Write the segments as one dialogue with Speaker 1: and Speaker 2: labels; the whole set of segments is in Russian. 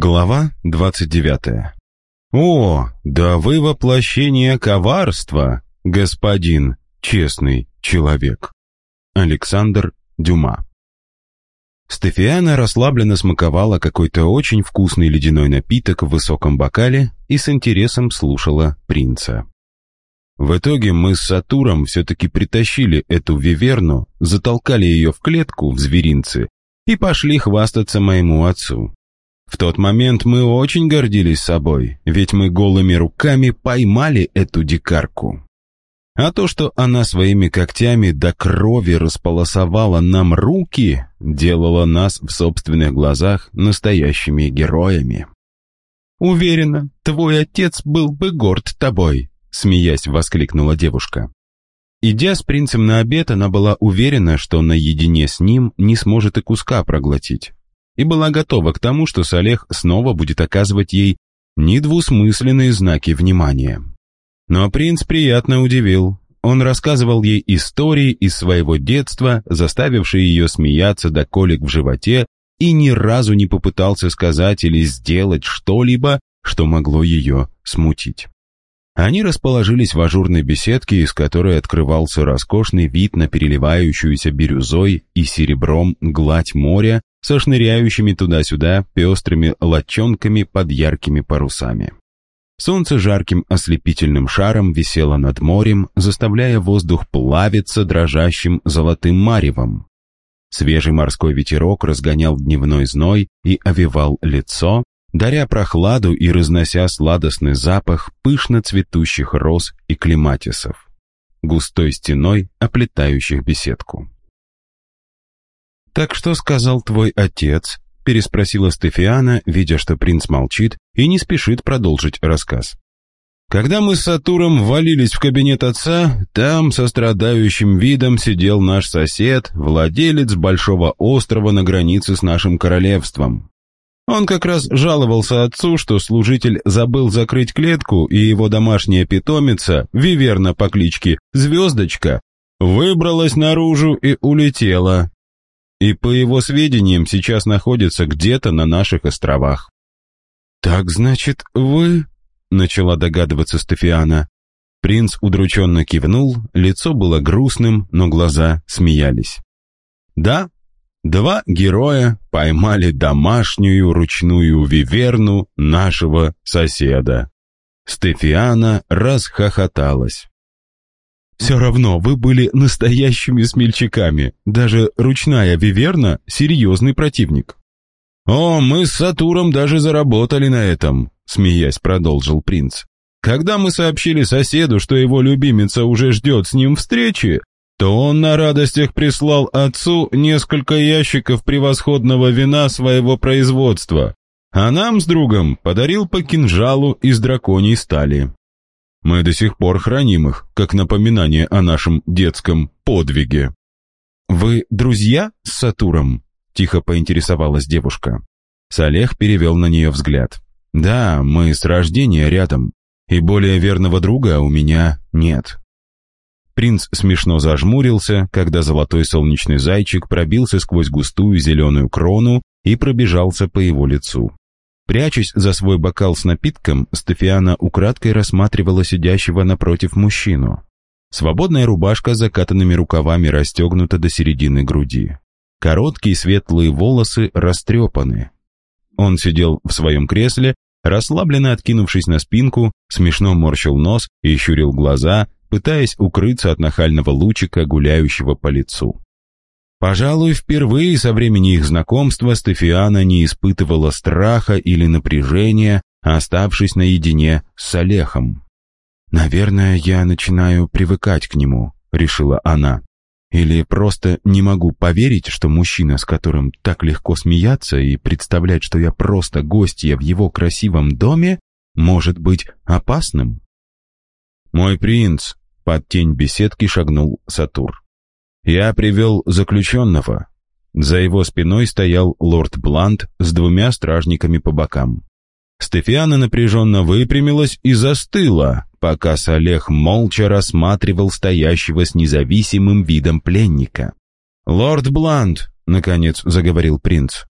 Speaker 1: Глава 29. «О, да вы воплощение коварства, господин честный человек!» Александр Дюма Стефиана расслабленно смаковала какой-то очень вкусный ледяной напиток в высоком бокале и с интересом слушала принца. В итоге мы с Сатуром все-таки притащили эту виверну, затолкали ее в клетку в зверинце и пошли хвастаться моему отцу. В тот момент мы очень гордились собой, ведь мы голыми руками поймали эту дикарку. А то, что она своими когтями до крови располосовала нам руки, делало нас в собственных глазах настоящими героями. «Уверена, твой отец был бы горд тобой», — смеясь воскликнула девушка. Идя с принцем на обед, она была уверена, что наедине с ним не сможет и куска проглотить и была готова к тому, что Салех снова будет оказывать ей недвусмысленные знаки внимания. Но принц приятно удивил. Он рассказывал ей истории из своего детства, заставившие ее смеяться до колик в животе, и ни разу не попытался сказать или сделать что-либо, что могло ее смутить. Они расположились в ажурной беседке, из которой открывался роскошный вид на переливающуюся бирюзой и серебром гладь моря со шныряющими туда-сюда пестрыми лочонками под яркими парусами. Солнце жарким ослепительным шаром висело над морем, заставляя воздух плавиться дрожащим золотым маревом. Свежий морской ветерок разгонял дневной зной и овевал лицо, даря прохладу и разнося сладостный запах пышно цветущих роз и клематисов, густой стеной оплетающих беседку. «Так что сказал твой отец?» — переспросила Стефиана, видя, что принц молчит и не спешит продолжить рассказ. Когда мы с Сатуром ввалились в кабинет отца, там со страдающим видом сидел наш сосед, владелец большого острова на границе с нашим королевством. Он как раз жаловался отцу, что служитель забыл закрыть клетку, и его домашняя питомица, Виверна по кличке Звездочка, выбралась наружу и улетела и, по его сведениям, сейчас находится где-то на наших островах. «Так, значит, вы...» — начала догадываться Стефиана. Принц удрученно кивнул, лицо было грустным, но глаза смеялись. «Да, два героя поймали домашнюю ручную виверну нашего соседа». Стефиана расхохоталась. Все равно вы были настоящими смельчаками. Даже ручная виверна — серьезный противник. «О, мы с Сатуром даже заработали на этом», — смеясь продолжил принц. «Когда мы сообщили соседу, что его любимица уже ждет с ним встречи, то он на радостях прислал отцу несколько ящиков превосходного вина своего производства, а нам с другом подарил по кинжалу из драконьей стали. Мы до сих пор храним их, как напоминание о нашем детском подвиге». «Вы друзья с Сатуром?» — тихо поинтересовалась девушка. Салех перевел на нее взгляд. «Да, мы с рождения рядом, и более верного друга у меня нет». Принц смешно зажмурился, когда золотой солнечный зайчик пробился сквозь густую зеленую крону и пробежался по его лицу. Прячась за свой бокал с напитком, Стефиана украдкой рассматривала сидящего напротив мужчину. Свободная рубашка с закатанными рукавами расстегнута до середины груди. Короткие светлые волосы растрепаны. Он сидел в своем кресле, расслабленно откинувшись на спинку, смешно морщил нос и щурил глаза, пытаясь укрыться от нахального лучика, гуляющего по лицу. Пожалуй, впервые со времени их знакомства Стефиана не испытывала страха или напряжения, оставшись наедине с Олехом. «Наверное, я начинаю привыкать к нему», — решила она. «Или просто не могу поверить, что мужчина, с которым так легко смеяться и представлять, что я просто гостья в его красивом доме, может быть опасным». «Мой принц», — под тень беседки шагнул Сатур. Я привел заключенного. За его спиной стоял лорд Блант с двумя стражниками по бокам. Стефиана напряженно выпрямилась и застыла, пока Салех молча рассматривал стоящего с независимым видом пленника. «Лорд Блант», — наконец заговорил принц,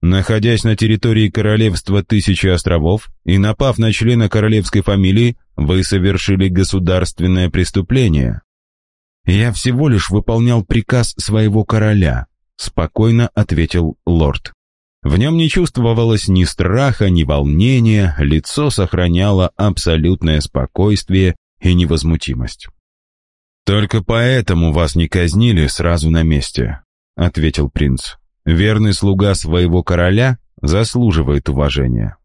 Speaker 1: Находясь на территории королевства Тысячи островов и напав на члена королевской фамилии, вы совершили государственное преступление. Я всего лишь выполнял приказ своего короля, спокойно ответил лорд. В нем не чувствовалось ни страха, ни волнения, лицо сохраняло абсолютное спокойствие и невозмутимость. «Только поэтому вас не казнили сразу на месте», — ответил принц. «Верный слуга своего короля заслуживает уважения.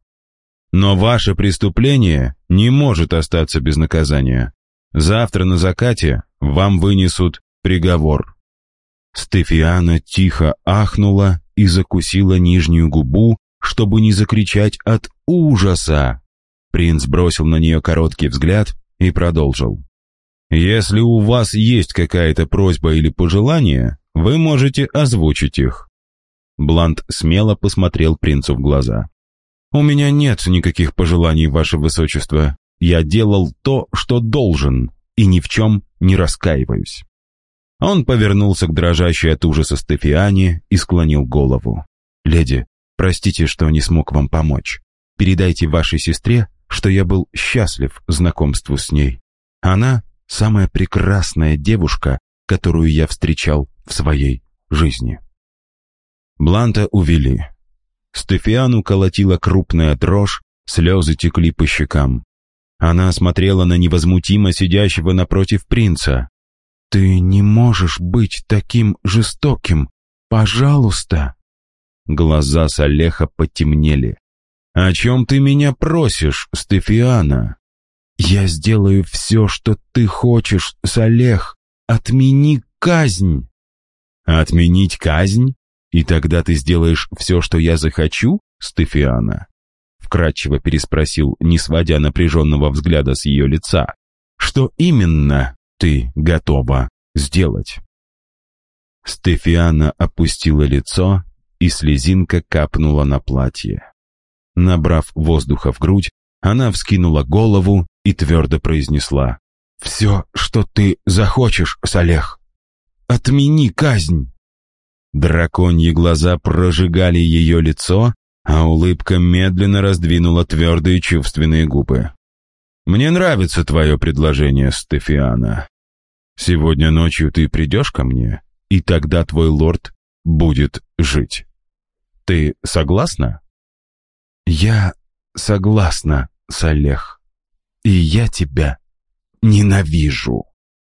Speaker 1: Но ваше преступление не может остаться без наказания. Завтра на закате вам вынесут приговор». Стефиана тихо ахнула и закусила нижнюю губу, чтобы не закричать от ужаса. Принц бросил на нее короткий взгляд и продолжил. Если у вас есть какая-то просьба или пожелание, вы можете озвучить их». Блант смело посмотрел принцу в глаза. «У меня нет никаких пожеланий, ваше высочество. Я делал то, что должен, и ни в чем не раскаиваюсь». Он повернулся к дрожащей от ужаса Стефиане и склонил голову. «Леди, простите, что не смог вам помочь. Передайте вашей сестре, что я был счастлив знакомству с ней. Она самая прекрасная девушка, которую я встречал в своей жизни. Бланта увели. Стефиану колотила крупная дрожь, слезы текли по щекам. Она смотрела на невозмутимо сидящего напротив принца. «Ты не можешь быть таким жестоким! Пожалуйста!» Глаза Салеха потемнели. «О чем ты меня просишь, Стефиана?» «Я сделаю все, что ты хочешь, Салех. Отмени казнь!» «Отменить казнь? И тогда ты сделаешь все, что я захочу, Стефиана?» Вкратчиво переспросил, не сводя напряженного взгляда с ее лица. «Что именно ты готова сделать?» Стефиана опустила лицо, и слезинка капнула на платье. Набрав воздуха в грудь, она вскинула голову и твердо произнесла. «Все, что ты захочешь, Салех. Отмени казнь!» Драконьи глаза прожигали ее лицо, а улыбка медленно раздвинула твердые чувственные губы. «Мне нравится твое предложение, Стефиана. Сегодня ночью ты придешь ко мне, и тогда твой лорд будет жить. Ты согласна?» «Я согласна, Салех», и я тебя ненавижу.